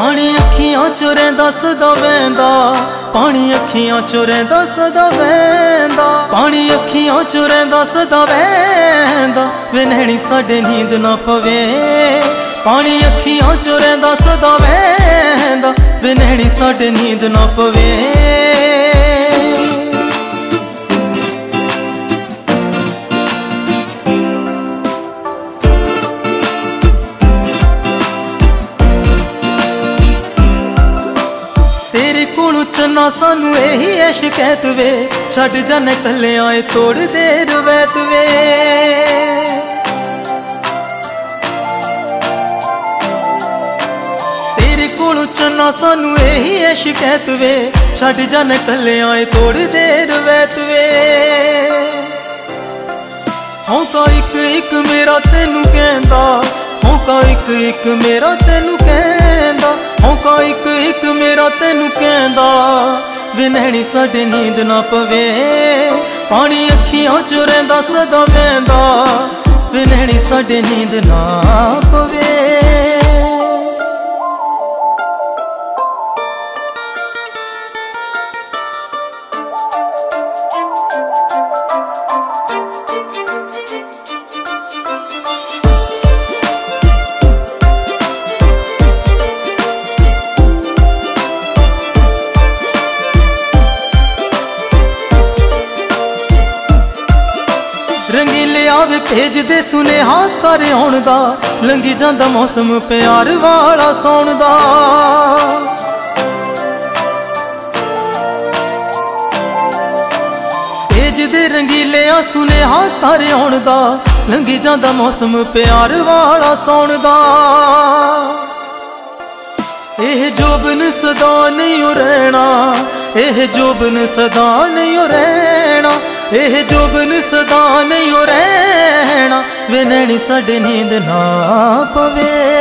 ਪਾਣੀ ਅੱਖੀਆਂ ਚੋਂ ਰਹਿੰਦਾ ਸਦਾ ਵੈਂਦਾ ਪਾਣੀ ਅੱਖੀਆਂ ਚੋਂ ਰਹਿੰਦਾ ਸਦਾ ਵੈਂਦਾ ਪਾਣੀ ਅੱਖੀਆਂ ਚੋਂ ਰਹਿੰਦਾ ਸਦਾ ਵੈਂਦਾ ਵੇ ਨੈਣੀ, ਸਾਡੇ ਨੀਂਦ ਨਾ ਪਵੇ। ਪਾਣੀ ਅੱਖੀਆਂ ਚੋਂ ਰਹਿੰਦਾ ਸਦਾ ਵੈਂਦਾ ਵੇ ਨੈਣੀ, ਸਾਡੇ ਨੀਂਦ ਨਾ ਪਵੇ। ਤੇਰੇ ਕੋਲੋਂ ਸਾਨੂੰ ਇਹੀ ਐ ਸ਼ਿਕਾਇਤ ਵੇ ਛੱਡ ਜਾਣੇ ਕੱਲਿਆਂ ਏ ਤੋੜ ਦੇ ਰਵੈਤ ਵੇ। ਤੇਰੇ ਕੋਲੋਂ ਚੰਨਾ ਸਾਨੂੰ ਇਹੀ ਐ ਸ਼ਿਕਾਇਤ ਵੇ ਛੱਡ ਜਾਣੇ ਕੱਲਿਆਂ ਏ ਤੋੜ ਦੇ ਰਵੈਤ ਵੇ। ਹੌਂਕਾ ਇੱਕ ਇੱਕ ਮੇਰਾ ਤੈਨੂੰ ਕਹਿੰਦਾ। ਹੌਂਕਾ ਇੱਕ ਇੱਕ ਮੇਰਾ ਤੈਨੂੰ ਕਹਿੰਦਾ। ਹੌਂਕਾ ਇੱਕ ਇੱਕ ਮੇਰਾ ਤੈਨੂੰ ਕਹਿੰਦਾ, ਵੇ ਨੈਣੀ ਸਾਡੇ ਨੀਂਦ ਨਾ ਪਵੇ। ਪਾਣੀ ਅੱਖੀਆਂ ਚ ਰਹਿੰਦਾ, ਸਦਾ ਵਹਿੰਦਾ। ਵੇ ਨੈਣੀ ਸਾਡੇ ਨੀਂਦ ਨਾ ਆਵੇ ਭੇਜਦੇ ਸੁਨੇਹਾ ਕਰ ਆਉਣ ਦਾ ਲੰਗੀ ਜਾਂਦਾ ਮੌਸਮ ਪਿਆਰ ਵਾਲਾ ਸੌਣ ਦਾ ਭੇਜਦੇ ਰੰਗੀਲੇ ਆ ਸੁਨੇਹਾ ਕਰ ਆਉਣ ਦਾ ਲੰਗੀ ਜਾਂਦਾ ਮੌਸਮ ਪਿਆਰ ਵਾਲਾ ਸੌਣ ਦਾ ਇਹ ਜੋਬਨ ਸਦਾ ਨਹੀਂ ਓ ਰਹਿਣਾ, ਇਹ ਜੋਬਨ ਸਦਾ ਨਹੀਂ ਰਹਿਣਾ, ਇਹ ਜੋਬਨ ਸਦਾ ਨਹੀਂ ਓ ਰਹਿਣਾ ਵੇ ਨੈਣੀ ਸਾਡੇ ਨੀਂਦ ਨਾ ਪਵੇ